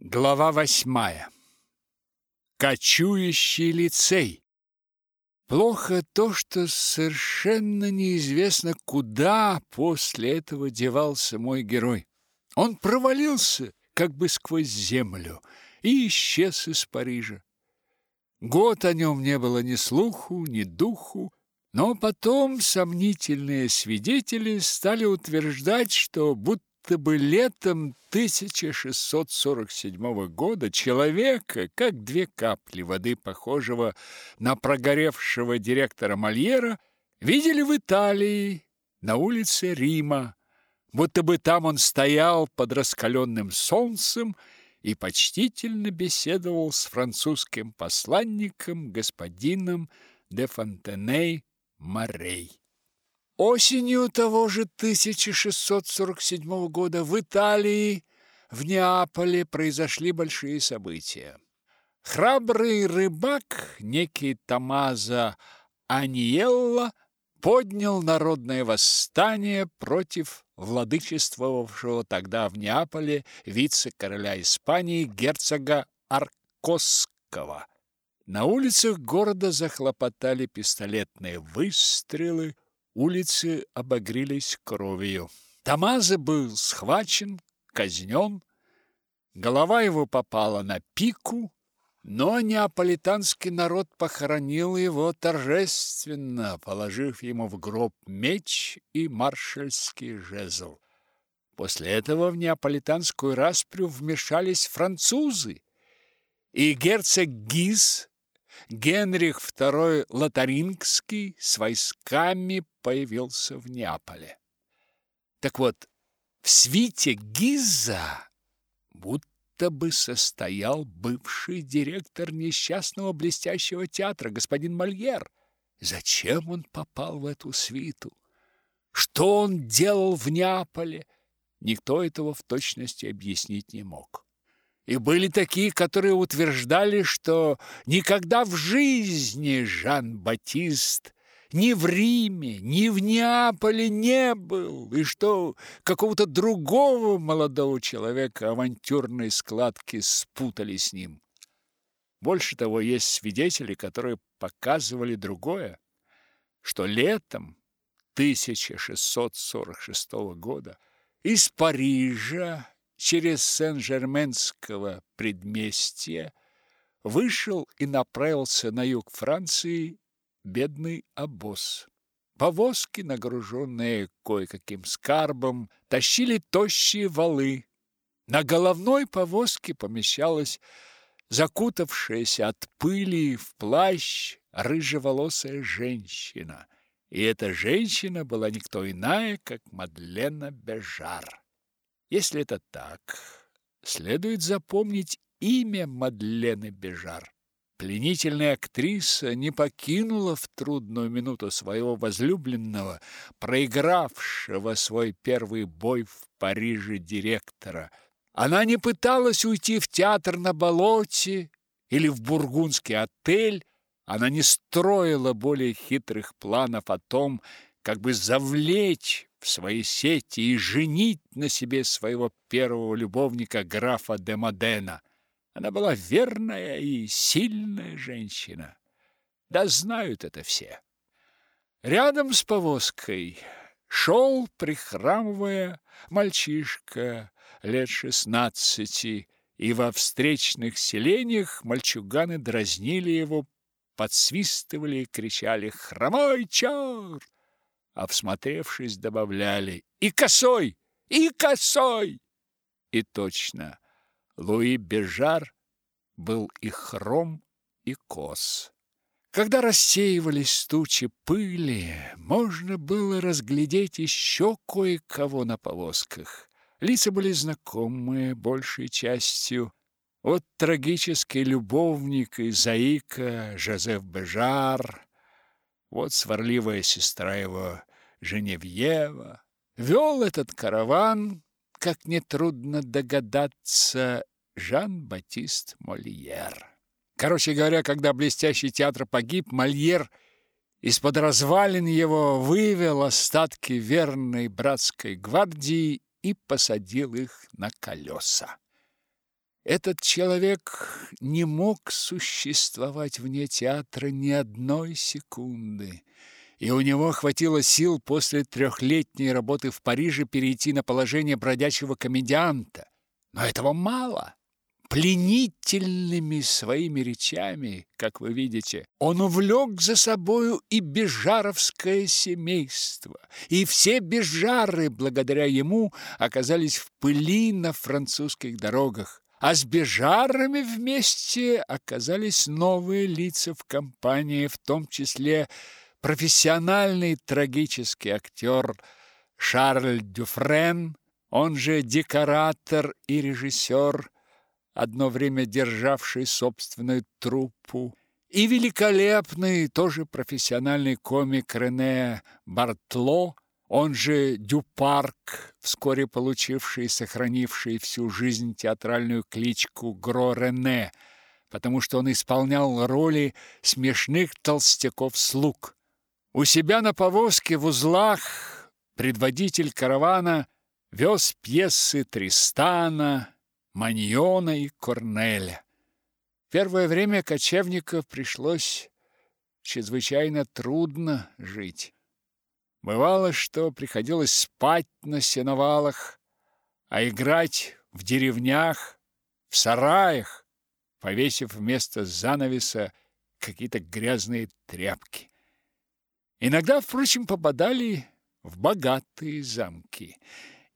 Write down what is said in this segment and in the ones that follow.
Глава восьмая. Кочующий лицей. Плохо то, что совершенно неизвестно, куда после этого девался мой герой. Он провалился как бы сквозь землю и исчез из Парижа. Год о нем не было ни слуху, ни духу, но потом сомнительные свидетели стали утверждать, что будто будто бы летом 1647 года человека, как две капли воды, похожего на прогоревшего директора Мольера, видели в Италии на улице Рима, будто бы там он стоял под раскаленным солнцем и почтительно беседовал с французским посланником господином де Фонтеней Морей. Осенью того же 1647 года в Италии, в Неаполе произошли большие события. Храбрый рыбак, некий Томазо Аниелло, поднял народное восстание против владычествовавшего тогда в Неаполе вице-короля Испании герцога Аркосского. На улицах города захлопотали пистолетные выстрелы, улицы обогрелись кровью. Тамаза был схвачен, казнен, голова его попала на пику, но неаполитанский народ похоронил его торжественно, положив ему в гроб меч и маршальский жезл. После этого в неаполитанскую распрю вмешались французы, и герцог Гиз Генрих II Лотарингский с войсками появился в Неаполе. Так вот, в свите Гиза будто бы состоял бывший директор несчастного блестящего театра, господин Мольер. Зачем он попал в эту свиту? Что он делал в Неаполе? Никто этого в точности объяснить не мог. И были такие, которые утверждали, что никогда в жизни Жан-Батист ни в Риме, ни в Неаполе не был, и что какого-то другого молодого человека авантюрные складки спутали с ним. Больше того, есть свидетели, которые показывали другое, что летом 1646 года из Парижа через Сен-Жерменского предместья вышел и направился на юг Франции бедный обоз. Повозки, нагруженные кое-каким скарбом, тащили тощие валы. На головной повозке помещалась закутавшаяся от пыли в плащ рыжеволосая женщина. И эта женщина была никто иная, как Мадлена Бежар. Если это так, следует запомнить имя Мадлены Бежар. Пленительная актриса не покинула в трудную минуту своего возлюбленного, проигравшего свой первый бой в Париже директора. Она не пыталась уйти в театр на болоте или в бургундский отель, она не строила более хитрых планов о том, как бы завлечь в свои сети и женить на себе своего первого любовника графа де Модена. Она была верная и сильная женщина. Да знают это все. Рядом с повозкой шел, прихрамывая, мальчишка лет шестнадцати, и во встречных селениях мальчуганы дразнили его, подсвистывали и кричали «Хромой черт!» А всмотревшись, добавляли «И косой! И косой!» И точно, Луи Бежар был и хром, и кос. Когда рассеивались тучи пыли, можно было разглядеть еще кое-кого на повозках. Лица были знакомые большей частью. Вот трагический любовник и заика Жозеф Бежар, вот сварливая сестра его Женевьева. Вел этот караван, как нетрудно догадаться, Жан-Батист Мольер. Короче говоря, когда блестящий театр погиб, Мольер из-под развалин его вывел остатки верной братской гвардии и посадил их на колеса. Этот человек не мог существовать вне театра ни одной секунды, и у него хватило сил после трехлетней работы в Париже перейти на положение бродячего комедианта. Но этого мало пленительными своими речами, как вы видите, он увлек за собою и бежаровское семейство, и все бежары, благодаря ему, оказались в пыли на французских дорогах. А с бежарами вместе оказались новые лица в компании, в том числе профессиональный трагический актер Шарль Дюфрен, он же декоратор и режиссер, одно время державший собственную труппу, и великолепный, тоже профессиональный комик Рене Бартло, он же Дюпарк, вскоре получивший и сохранивший всю жизнь театральную кличку Гро Рене, потому что он исполнял роли смешных толстяков-слуг. У себя на повозке в узлах предводитель каравана вез пьесы Тристана, Маньона и Корнеля. Первое время кочевников пришлось чрезвычайно трудно жить. Бывало, что приходилось спать на сеновалах, а играть в деревнях, в сараях, повесив вместо занавеса какие-то грязные тряпки. Иногда, впрочем, попадали в богатые замки –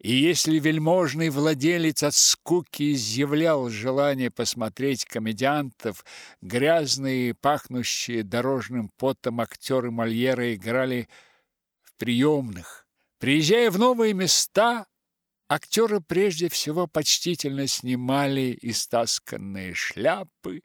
и если вельможный владелец от скуки изъявлял желание посмотреть комедиантов, грязные, пахнущие дорожным потом актеры Мольера играли в приемных. Приезжая в новые места, актеры прежде всего почтительно снимали истасканные шляпы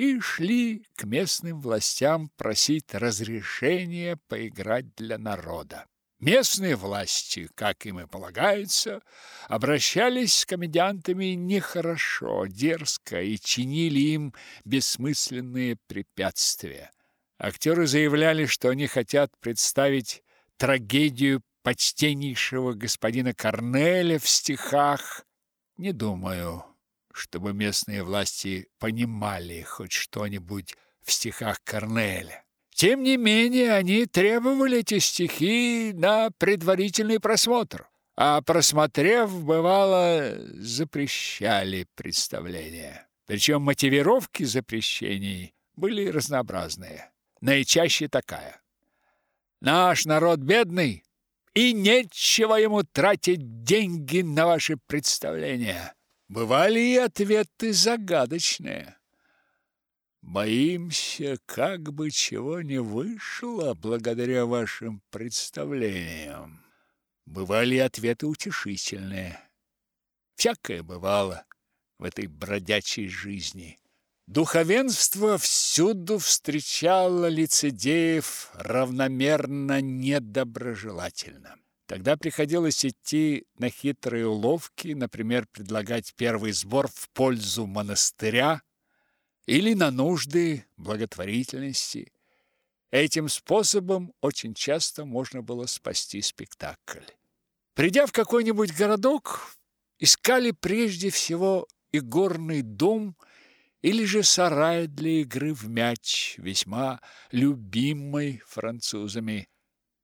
и шли к местным властям просить разрешения поиграть для народа. Местные власти, как им и полагается, обращались с комедиантами нехорошо, дерзко и чинили им бессмысленные препятствия. Актеры заявляли, что они хотят представить трагедию почтеннейшего господина Корнеля в стихах. Не думаю, чтобы местные власти понимали хоть что-нибудь в стихах Корнеля. Тем не менее, они требовали эти стихи на предварительный просмотр, а просмотрев, бывало, запрещали представления. Причем мотивировки запрещений были разнообразные. Наичаще такая. Наш народ бедный, и нечего ему тратить деньги на ваши представления. Бывали и ответы загадочные. Боимся, как бы чего не вышло благодаря вашим представлениям. Бывали ответы утешительные. Всякое бывало в этой бродячей жизни. Духовенство всюду встречало лицедеев равномерно недоброжелательно. Тогда приходилось идти на хитрые уловки, например, предлагать первый сбор в пользу монастыря, или на нужды благотворительности. Этим способом очень часто можно было спасти спектакль. Придя в какой-нибудь городок, искали прежде всего игорный дом или же сарай для игры в мяч, весьма любимый французами.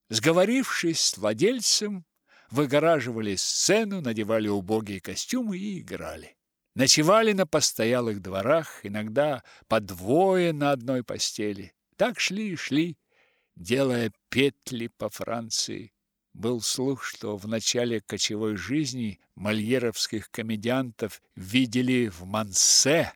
Сговорившись с владельцем, выгораживали сцену, надевали убогие костюмы и играли. Ночевали на постоялых дворах, иногда по двое на одной постели. Так шли и шли, делая петли по Франции. Был слух, что в начале кочевой жизни мольеровских комедиантов видели в Мансе.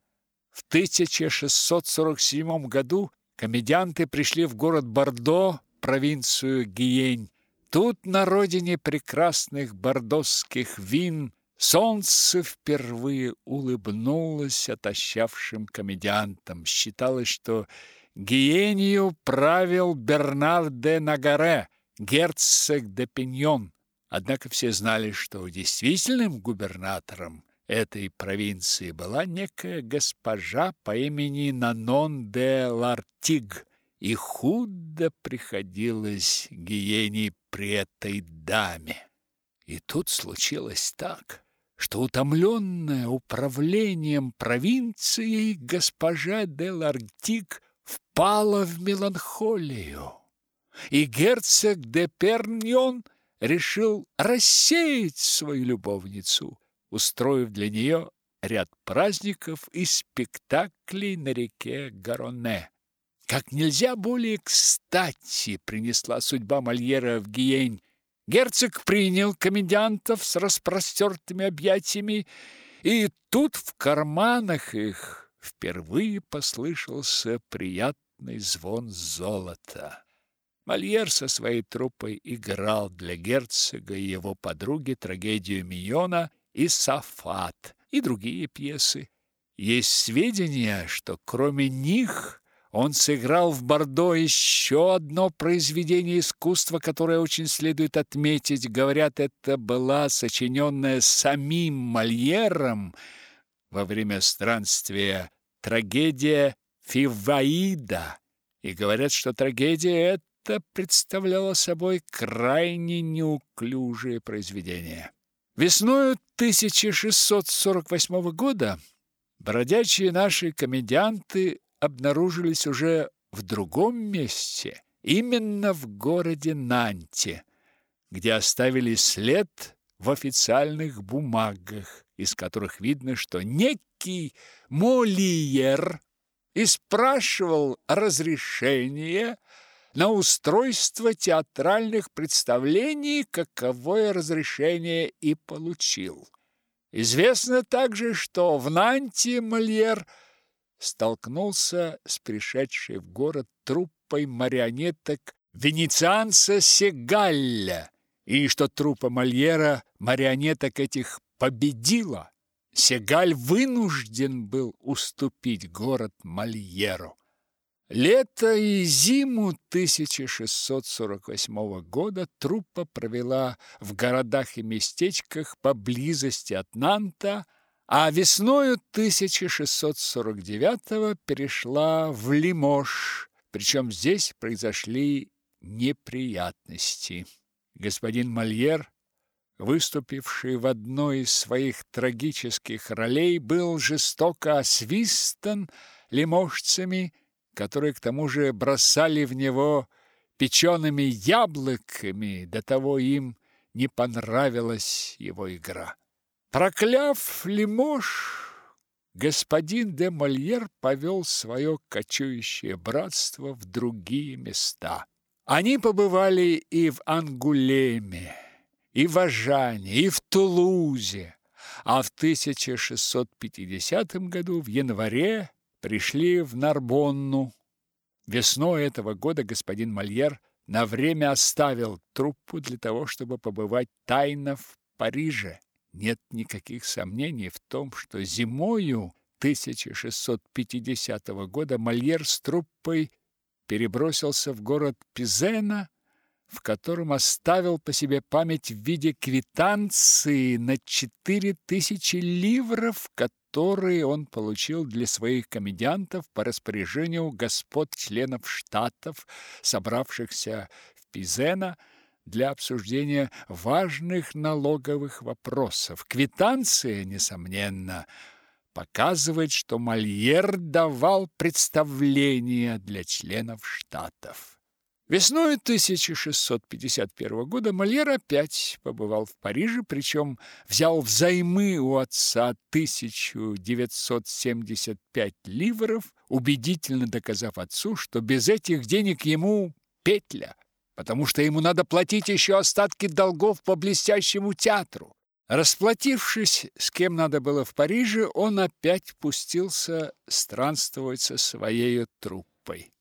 В 1647 году комедианты пришли в город Бордо, провинцию Гиень. Тут на родине прекрасных бордосских вин Солнце впервые улыбнулось отощавшим комедиантам. Считалось, что Гиению правил Бернар де Нагаре, герцог де Пиньон. Однако все знали, что действительным губернатором этой провинции была некая госпожа по имени Нанон де Лартиг, и худо приходилось Гиении при этой даме. И тут случилось так, что утомленная управлением провинцией госпожа де Лартик впала в меланхолию, и герцог де Перньон решил рассеять свою любовницу, устроив для нее ряд праздников и спектаклей на реке Гароне. Как нельзя более кстати принесла судьба Мольера в Гиень. Герцог принял комедиантов с распростертыми объятиями, и тут в карманах их впервые послышался приятный звон золота. Мольер со своей труппой играл для герцога и его подруги трагедию Миона и Сафат и другие пьесы. Есть сведения, что кроме них он сыграл в Бордо еще одно произведение искусства, которое очень следует отметить. Говорят, это была сочиненная самим Мольером во время странствия трагедия Фиваида. И говорят, что трагедия эта представляла собой крайне неуклюжее произведение. Весною 1648 года бродячие наши комедианты обнаружились уже в другом месте, именно в городе Нанте, где оставили след в официальных бумагах, из которых видно, что некий Молиер и спрашивал разрешение на устройство театральных представлений, каковое разрешение и получил. Известно также, что в Нанте Мольер столкнулся с пришедшей в город труппой марионеток венецианца Сегалля, и что труппа Мольера марионеток этих победила. Сегаль вынужден был уступить город Мольеру. Лето и зиму 1648 года труппа провела в городах и местечках поблизости от Нанта, а весною 1649 перешла в Лимож, причем здесь произошли неприятности. Господин Мольер, выступивший в одной из своих трагических ролей, был жестоко освистан лиможцами которые к тому же бросали в него печеными яблоками, до того им не понравилась его игра. Прокляв Лимож, господин де Мольер повел свое кочующее братство в другие места. Они побывали и в Ангулеме, и в Ажане, и в Тулузе, а в 1650 году в январе пришли в Нарбонну. Весной этого года господин Мольер на время оставил труппу для того, чтобы побывать тайно в Париже. Нет никаких сомнений в том, что зимою 1650 года Мольер с труппой перебросился в город Пизена, в котором оставил по себе память в виде квитанции на четыре тысячи ливров, которые он получил для своих комедиантов по распоряжению господ членов штатов, собравшихся в Пизена для обсуждения важных налоговых вопросов. Квитанция, несомненно, показывает, что Мольер давал представления для членов штатов. Весной 1651 года Мольер опять побывал в Париже, причем взял взаймы у отца 1975 ливров, убедительно доказав отцу, что без этих денег ему петля, потому что ему надо платить еще остатки долгов по блестящему театру. Расплатившись, с кем надо было в Париже, он опять пустился странствовать со своей труппой.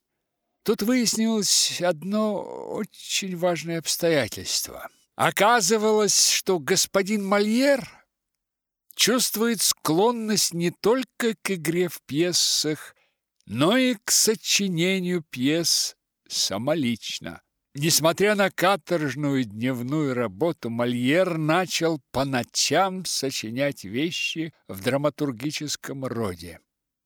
Тут выяснилось одно очень важное обстоятельство. Оказывалось, что господин Мольер чувствует склонность не только к игре в пьесах, но и к сочинению пьес самолично. Несмотря на каторжную дневную работу, Мольер начал по ночам сочинять вещи в драматургическом роде.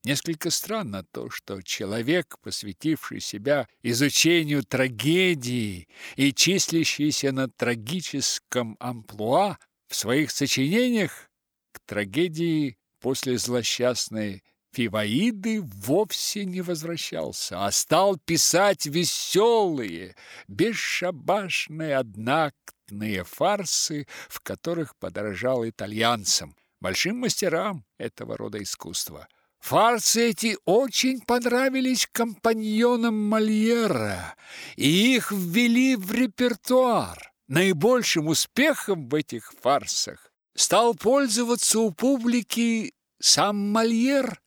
Несколько странно то, что человек, посвятивший себя изучению трагедии и числящийся на трагическом амплуа, в своих сочинениях трагедии после злосчастной Фиваиды вовсе не возвращался, а стал писать веселые, бесшабашные, однактные фарсы, в которых подражал итальянцам, большим мастерам этого рода искусства. Фарсы эти очень понравились компаньонам Мольера, и их ввели в репертуар. Наибольшим успехом в этих фарсах стал пользоваться у публики сам Мольер,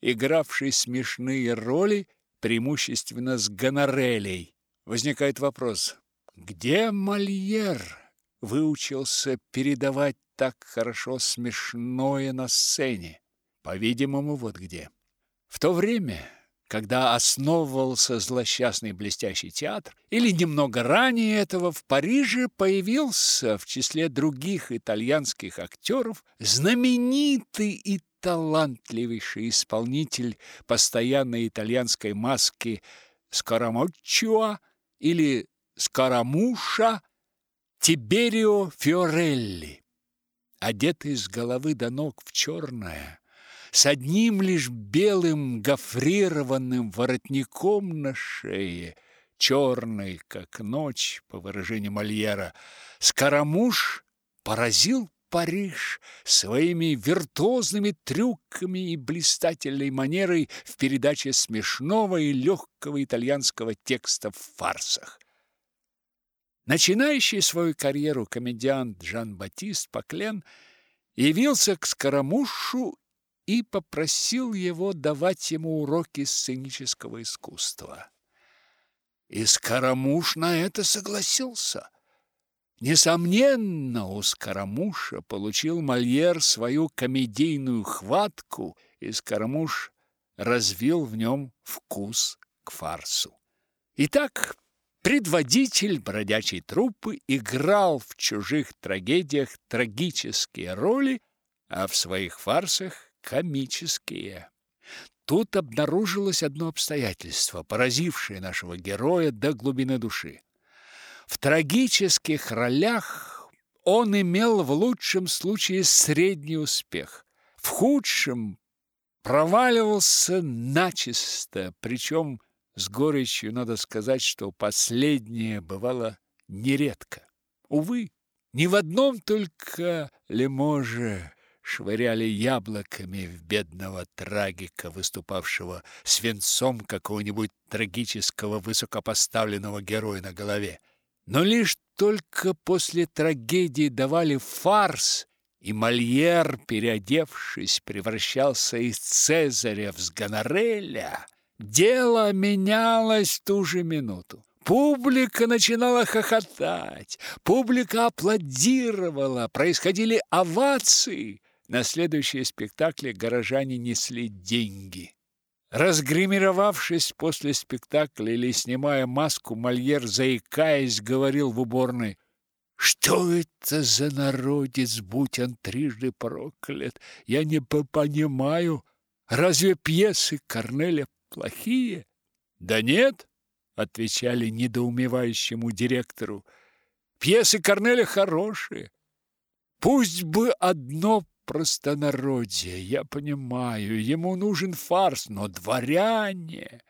игравший смешные роли преимущественно с гонорелей. Возникает вопрос, где Мольер выучился передавать так хорошо смешное на сцене? По-видимому, вот где. В то время, когда основывался злосчастный блестящий театр, или немного ранее этого в Париже появился в числе других итальянских актеров знаменитый и талантливейший исполнитель постоянной итальянской маски Скоромоччуа или Скоромуша Тиберио Фиорелли, одетый с головы до ног в черное, с одним лишь белым гофрированным воротником на шее, черный, как ночь, по выражению Мольера, Скоромуш поразил Париж своими виртуозными трюками и блистательной манерой в передаче смешного и легкого итальянского текста в фарсах. Начинающий свою карьеру комедиант Жан-Батист Паклен явился к Скоромушу и попросил его давать ему уроки сценического искусства. И Скоромуш на это согласился – Несомненно, у Скоромуша получил Мольер свою комедийную хватку, и Скоромуш развил в нем вкус к фарсу. Итак, предводитель бродячей труппы играл в чужих трагедиях трагические роли, а в своих фарсах комические. Тут обнаружилось одно обстоятельство, поразившее нашего героя до глубины души. В трагических ролях он имел в лучшем случае средний успех, в худшем проваливался начисто, причем с горечью надо сказать, что последнее бывало нередко. Увы, ни в одном только Леможе швыряли яблоками в бедного трагика, выступавшего с венцом какого-нибудь трагического высокопоставленного героя на голове. Но лишь только после трагедии давали фарс, и Мольер, переодевшись, превращался из Цезаря в Сгонореля, дело менялось в ту же минуту. Публика начинала хохотать, публика аплодировала, происходили овации. На следующие спектакли горожане несли деньги. Разгримировавшись после спектакля или снимая маску, Мольер, заикаясь, говорил в уборной, «Что это за народец, будь он трижды проклят? Я не понимаю, разве пьесы Корнеля плохие?» «Да нет», — отвечали недоумевающему директору, «пьесы Корнеля хорошие. Пусть бы одно простонародье, я понимаю, ему нужен фарс, но дворяне,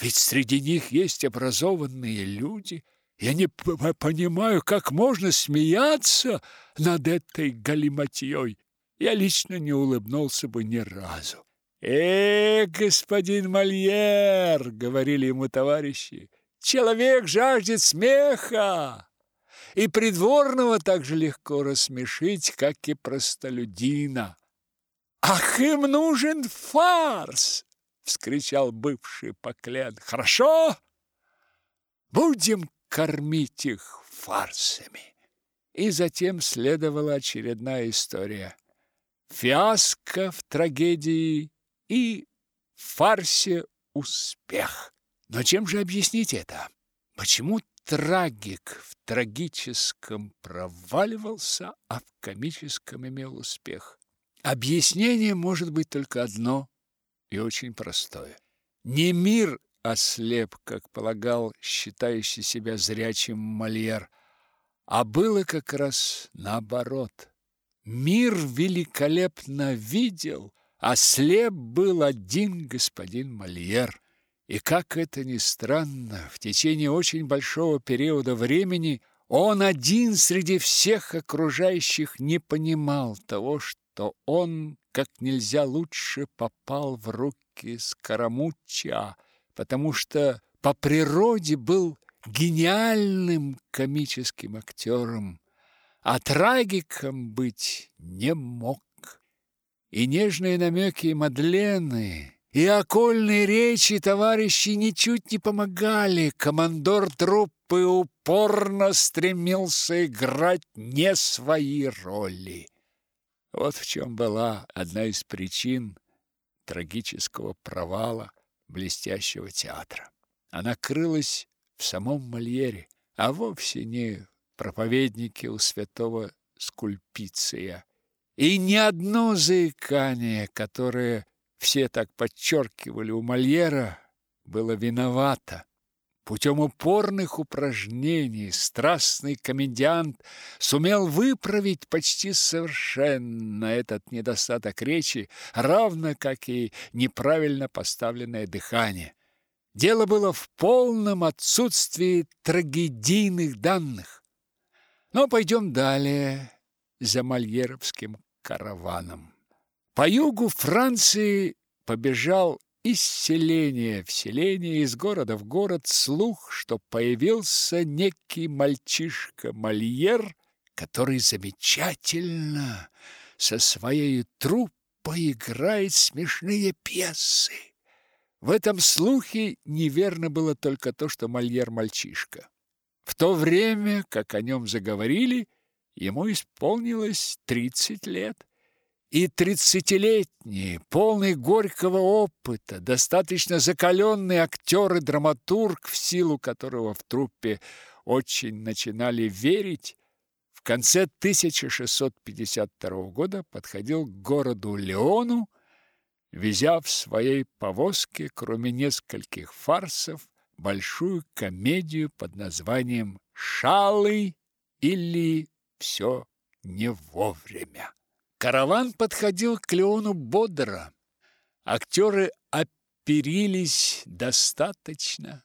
ведь среди них есть образованные люди. Я не понимаю, как можно смеяться над этой галиматьей. Я лично не улыбнулся бы ни разу. «Э, господин Мольер!» — говорили ему товарищи. «Человек жаждет смеха!» И придворного так же легко рассмешить, как и простолюдина. «Ах, им нужен фарс!» — вскричал бывший поклен. «Хорошо, будем кормить их фарсами». И затем следовала очередная история. Фиаско в трагедии и в фарсе успех. Но чем же объяснить это? Почему трагик в трагическом проваливался, а в комическом имел успех. Объяснение может быть только одно и очень простое. Не мир ослеп, как полагал считающий себя зрячим Мольер, а было как раз наоборот. мир великолепно видел, а слеп был один господин Мольер. И как это ни странно, в течение очень большого периода времени он один среди всех окружающих не понимал того, что он как нельзя лучше попал в руки Скоромучча, потому что по природе был гениальным комическим актером, а трагиком быть не мог. И нежные намеки Мадлены, и окольные речи товарищей ничуть не помогали. Командор труппы упорно стремился играть не свои роли. Вот в чем была одна из причин трагического провала блестящего театра. Она крылась в самом Мольере, а вовсе не проповеднике у святого Скульпиция. И ни одно заикание, которое все так подчеркивали у Мольера, было виновато. Путем упорных упражнений страстный комедиант сумел выправить почти совершенно этот недостаток речи, равно как и неправильно поставленное дыхание. Дело было в полном отсутствии трагедийных данных. Но пойдем далее за мольеровским караваном. По югу Франции побежал из селения в селение, из города в город слух, что появился некий мальчишка Мольер, который замечательно со своей труппой играет смешные пьесы. В этом слухе неверно было только то, что Мольер мальчишка. В то время, как о нем заговорили, ему исполнилось тридцать лет. И тридцатилетний, полный горького опыта, достаточно закаленный актер и драматург, в силу которого в труппе очень начинали верить, в конце 1652 года подходил к городу Леону, везя в своей повозке, кроме нескольких фарсов, большую комедию под названием «Шалы» или «Все не вовремя». Караван подходил к Леону бодро. Актеры оперились достаточно.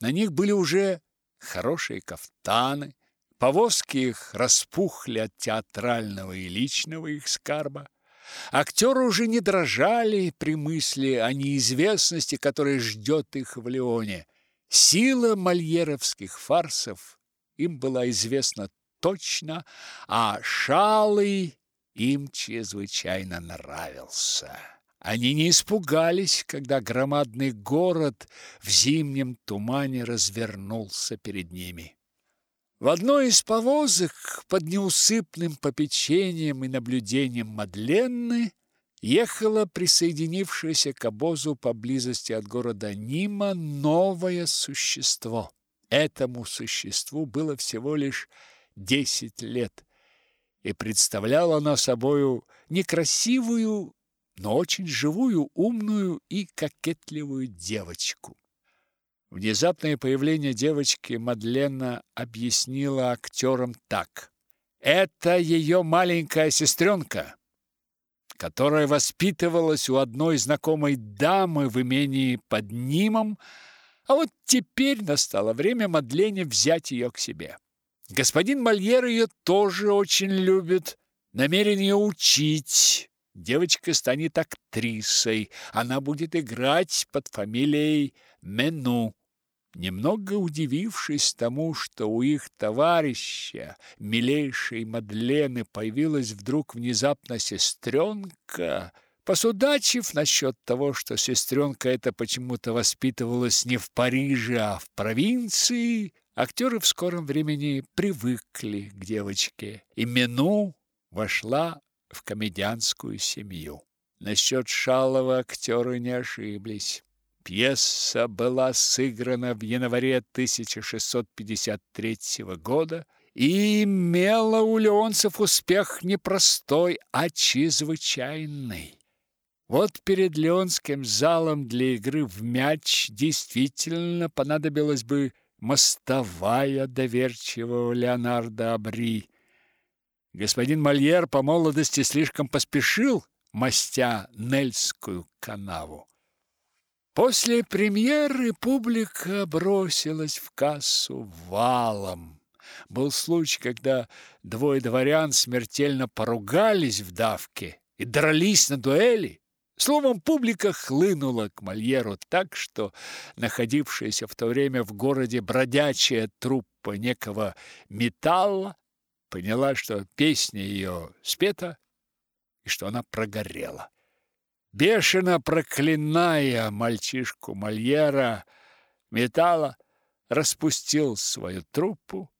На них были уже хорошие кафтаны. Повозки их распухли от театрального и личного их скарба. Актеры уже не дрожали при мысли о неизвестности, которая ждет их в Леоне. Сила мольеровских фарсов им была известна точно, а шалы им чрезвычайно нравился. Они не испугались, когда громадный город в зимнем тумане развернулся перед ними. В одной из повозок под неусыпным попечением и наблюдением Мадленны ехало присоединившееся к обозу поблизости от города Нима новое существо. Этому существу было всего лишь десять лет – и представляла она собою некрасивую, но очень живую, умную и кокетливую девочку. Внезапное появление девочки Мадлена объяснила актерам так. Это ее маленькая сестренка, которая воспитывалась у одной знакомой дамы в имении под Нимом, а вот теперь настало время Мадлене взять ее к себе. Господин Мольер ее тоже очень любит, намерен ее учить. Девочка станет актрисой, она будет играть под фамилией Мену. Немного удивившись тому, что у их товарища, милейшей Мадлены, появилась вдруг внезапно сестренка, посудачив насчет того, что сестренка эта почему-то воспитывалась не в Париже, а в провинции, Актеры в скором времени привыкли к девочке, и Мену вошла в комедианскую семью. Насчет Шалова актеры не ошиблись. Пьеса была сыграна в январе 1653 года и имела у леонцев успех не простой, а чрезвычайный. Вот перед Леонским залом для игры в мяч действительно понадобилось бы мостовая доверчивого Леонардо Абри. Господин Мольер по молодости слишком поспешил, мастя Нельскую канаву. После премьеры публика бросилась в кассу валом. Был случай, когда двое дворян смертельно поругались в давке и дрались на дуэли. Словом, публика хлынула к Мольеру так, что находившаяся в то время в городе бродячая труппа некого металла поняла, что песня ее спета и что она прогорела. Бешено проклиная мальчишку Мольера, металла распустил свою труппу,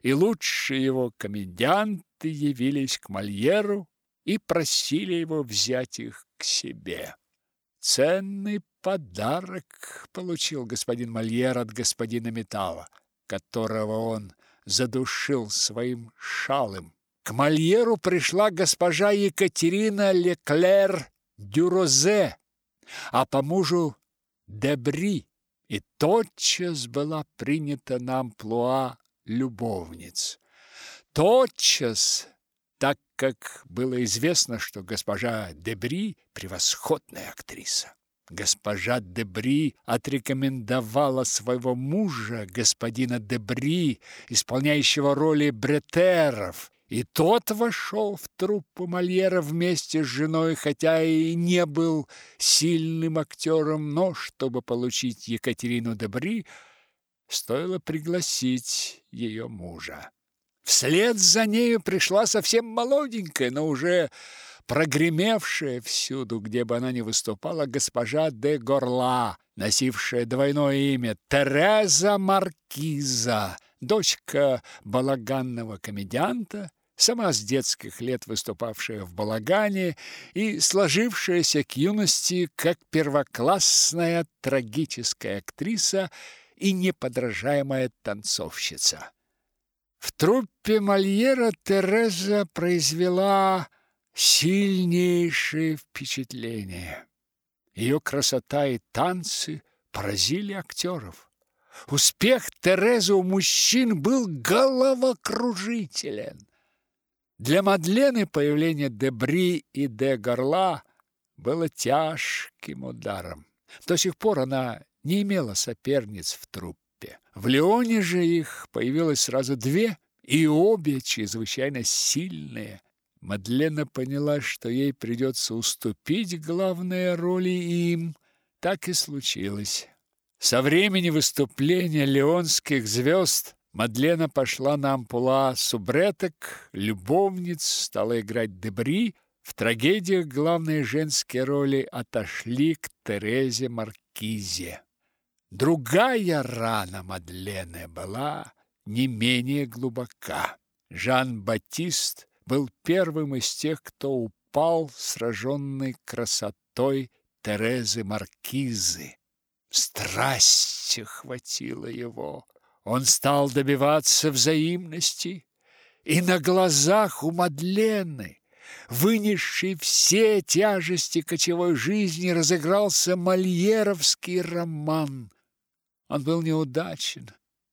и лучшие его комедианты явились к Мольеру и просили его взять их к себе. Ценный подарок получил господин Мольер от господина Металла, которого он задушил своим шалым. К Мольеру пришла госпожа Екатерина Леклер Дюрозе, а по мужу Дебри, и тотчас была принята на амплуа любовниц. Тотчас, так как было известно, что госпожа Дебри – превосходная актриса. Госпожа Дебри отрекомендовала своего мужа, господина Дебри, исполняющего роли бретеров, и тот вошел в труппу Мольера вместе с женой, хотя и не был сильным актером, но, чтобы получить Екатерину Дебри, стоило пригласить ее мужа. Вслед за нею пришла совсем молоденькая, но уже прогремевшая всюду, где бы она ни выступала, госпожа де Горла, носившая двойное имя Тереза Маркиза, дочка балаганного комедианта, сама с детских лет выступавшая в балагане и сложившаяся к юности как первоклассная трагическая актриса и неподражаемая танцовщица. В труппе Мольера Тереза произвела сильнейшее впечатление. Ее красота и танцы поразили актеров. Успех Терезы у мужчин был головокружителен. Для Мадлены появление Дебри и де Горла было тяжким ударом. До сих пор она не имела соперниц в труппе. В Леоне же их появилось сразу две, и обе чрезвычайно сильные – Мадлена поняла, что ей придется уступить главные роли им. Так и случилось. Со времени выступления леонских звезд Мадлена пошла на ампула субреток, любовниц, стала играть дебри. В трагедиях главные женские роли отошли к Терезе Маркизе. Другая рана Мадлены была не менее глубока. Жан-Батист был первым из тех, кто упал, сраженный красотой Терезы Маркизы. Страсть охватила его. Он стал добиваться взаимности, и на глазах у Мадлены, вынесшей все тяжести кочевой жизни, разыгрался мольеровский роман. Он был неудачен.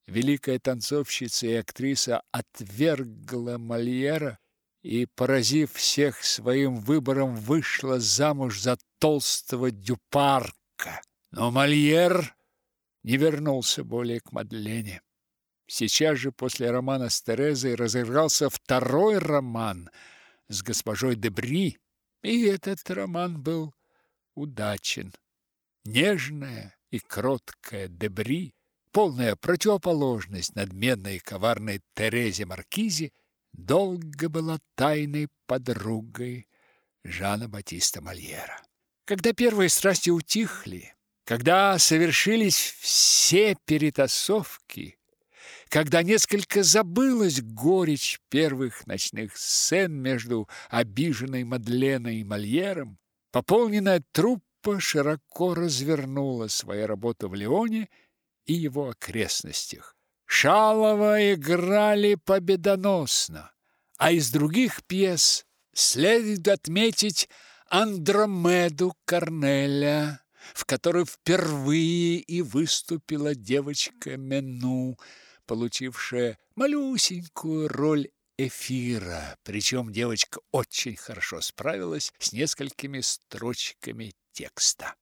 Великая танцовщица и актриса отвергла Мольера и, поразив всех своим выбором, вышла замуж за толстого Дюпарка. Но Мольер не вернулся более к Мадлене. Сейчас же после романа с Терезой разыгрался второй роман с госпожой Дебри, и этот роман был удачен. Нежная и кроткая Дебри, полная противоположность надменной и коварной Терезе Маркизе, долго была тайной подругой Жана Батиста Мольера. Когда первые страсти утихли, когда совершились все перетасовки, когда несколько забылась горечь первых ночных сцен между обиженной Мадленой и Мольером, пополненная труппа широко развернула свою работу в Лионе и его окрестностях. Шалова играли победоносно, а из других пьес следует отметить Андромеду Корнеля, в которой впервые и выступила девочка Мену, получившая малюсенькую роль эфира, причем девочка очень хорошо справилась с несколькими строчками текста.